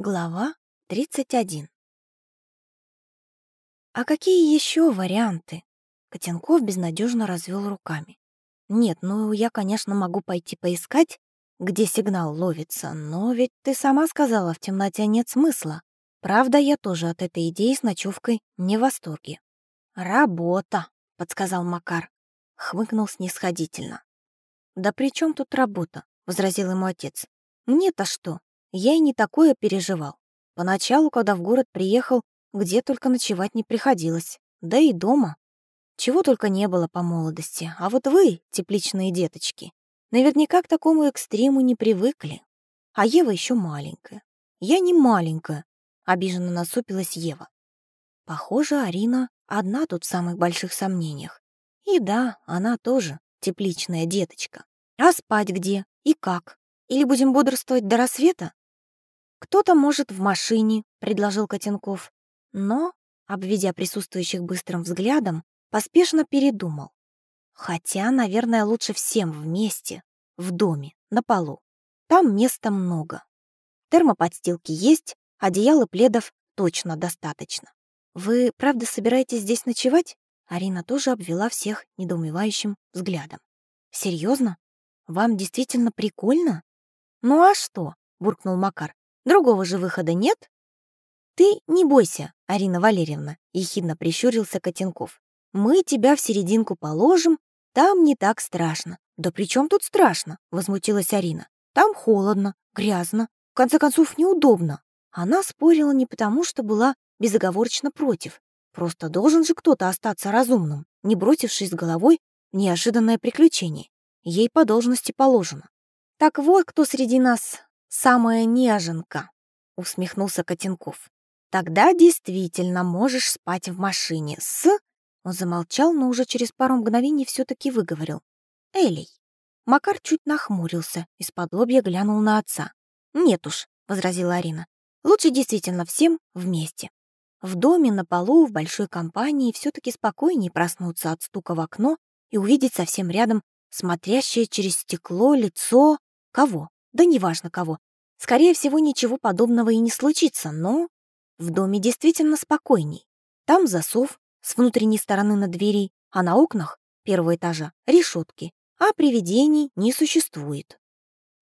Глава 31 «А какие еще варианты?» Котенков безнадежно развел руками. «Нет, ну я, конечно, могу пойти поискать, где сигнал ловится, но ведь ты сама сказала, в темноте нет смысла. Правда, я тоже от этой идеи с ночевкой не в восторге». «Работа», — подсказал Макар, хмыкнул снисходительно. «Да при чем тут работа?» — возразил ему отец. «Мне-то что? Я и не такое переживал. Поначалу, когда в город приехал, где только ночевать не приходилось. Да и дома. Чего только не было по молодости. А вот вы, тепличные деточки, наверняка к такому экстриму не привыкли. А Ева еще маленькая. Я не маленькая, обиженно насупилась Ева. Похоже, Арина одна тут в самых больших сомнениях. И да, она тоже тепличная деточка. А спать где и как? Или будем бодрствовать до рассвета? «Кто-то, может, в машине», — предложил Котенков. Но, обведя присутствующих быстрым взглядом, поспешно передумал. Хотя, наверное, лучше всем вместе, в доме, на полу. Там места много. Термоподстилки есть, одеял и пледов точно достаточно. «Вы правда собираетесь здесь ночевать?» Арина тоже обвела всех недоумевающим взглядом. «Серьезно? Вам действительно прикольно?» «Ну а что?» — буркнул Макар. Другого же выхода нет? Ты не бойся, Арина Валерьевна, ехидно прищурился Котенков. Мы тебя в серединку положим, там не так страшно. Да при чем тут страшно? Возмутилась Арина. Там холодно, грязно, в конце концов неудобно. Она спорила не потому, что была безоговорочно против. Просто должен же кто-то остаться разумным, не бросившись головой в неожиданное приключение. Ей по должности положено. Так вот, кто среди нас самая неженка», — усмехнулся Котенков. «Тогда действительно можешь спать в машине с...» Он замолчал, но уже через пару мгновений все-таки выговорил. «Элей». Макар чуть нахмурился, из-под лобья глянул на отца. «Нет уж», — возразила Арина. «Лучше действительно всем вместе. В доме, на полу, в большой компании все-таки спокойнее проснуться от стука в окно и увидеть совсем рядом смотрящее через стекло лицо... Кого? Да неважно кого. Скорее всего, ничего подобного и не случится, но в доме действительно спокойней. Там засов с внутренней стороны на двери, а на окнах первого этажа решетки, а привидений не существует.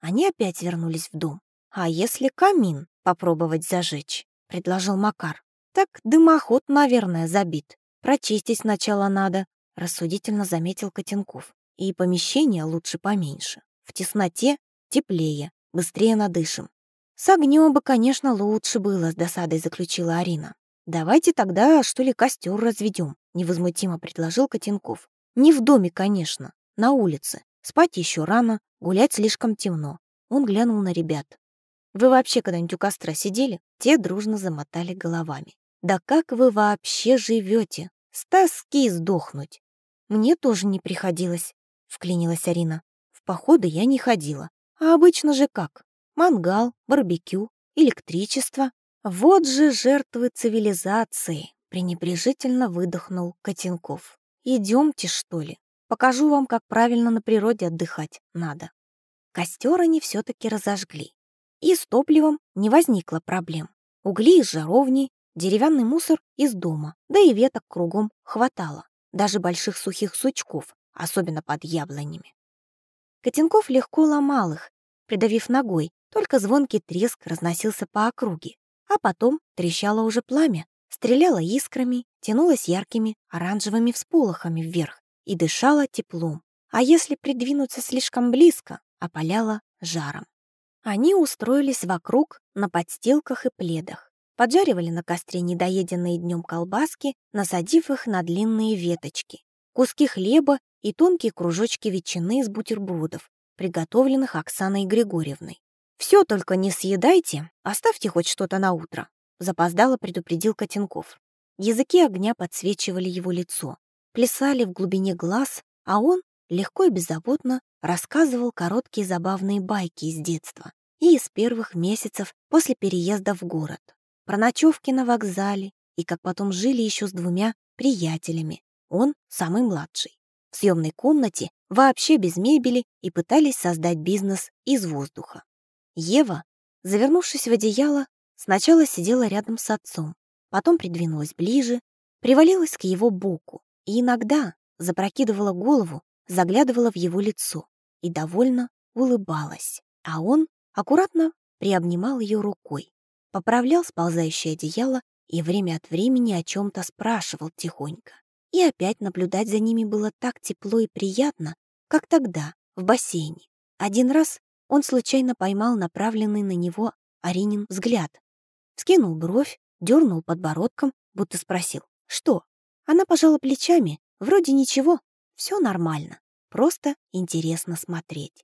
Они опять вернулись в дом. «А если камин попробовать зажечь?» — предложил Макар. «Так дымоход, наверное, забит. Прочистить сначала надо», — рассудительно заметил Котенков. «И помещение лучше поменьше. В тесноте теплее, быстрее надышим. С огнем бы, конечно, лучше было, с досадой заключила Арина. Давайте тогда, что ли, костер разведем, невозмутимо предложил Котенков. Не в доме, конечно, на улице. Спать еще рано, гулять слишком темно. Он глянул на ребят. Вы вообще когда-нибудь у костра сидели? Те дружно замотали головами. Да как вы вообще живете? С тоски сдохнуть. Мне тоже не приходилось, вклинилась Арина. В походы я не ходила. А обычно же как? Мангал, барбекю, электричество. Вот же жертвы цивилизации, пренебрежительно выдохнул Котенков. Идемте, что ли? Покажу вам, как правильно на природе отдыхать надо. Костер они все-таки разожгли. И с топливом не возникло проблем. Угли из жаровни, деревянный мусор из дома, да и веток кругом хватало. Даже больших сухих сучков, особенно под яблонями. Котенков легко ломал их, придавив ногой, только звонкий треск разносился по округе. А потом трещало уже пламя, стреляло искрами, тянулось яркими оранжевыми всполохами вверх и дышало теплом. А если придвинуться слишком близко, опаляло жаром. Они устроились вокруг на подстилках и пледах, поджаривали на костре недоеденные днем колбаски, насадив их на длинные веточки, куски хлеба и тонкие кружочки ветчины из бутербродов, приготовленных Оксаной Григорьевной. «Все только не съедайте, оставьте хоть что-то на утро», запоздало предупредил Котенков. Языки огня подсвечивали его лицо, плясали в глубине глаз, а он легко и беззаботно рассказывал короткие забавные байки из детства и из первых месяцев после переезда в город. Про ночевки на вокзале и как потом жили еще с двумя приятелями. Он самый младший в съемной комнате, вообще без мебели, и пытались создать бизнес из воздуха. Ева, завернувшись в одеяло, Сначала сидела рядом с отцом, потом придвинулась ближе, привалилась к его боку и иногда запрокидывала голову, заглядывала в его лицо и довольно улыбалась. А он аккуратно приобнимал ее рукой, поправлял сползающее одеяло и время от времени о чем-то спрашивал тихонько. И опять наблюдать за ними было так тепло и приятно, как тогда, в бассейне. Один раз он случайно поймал направленный на него Аринин взгляд. Скинул бровь, дернул подбородком, будто спросил «Что?». Она пожала плечами, вроде ничего, все нормально, просто интересно смотреть.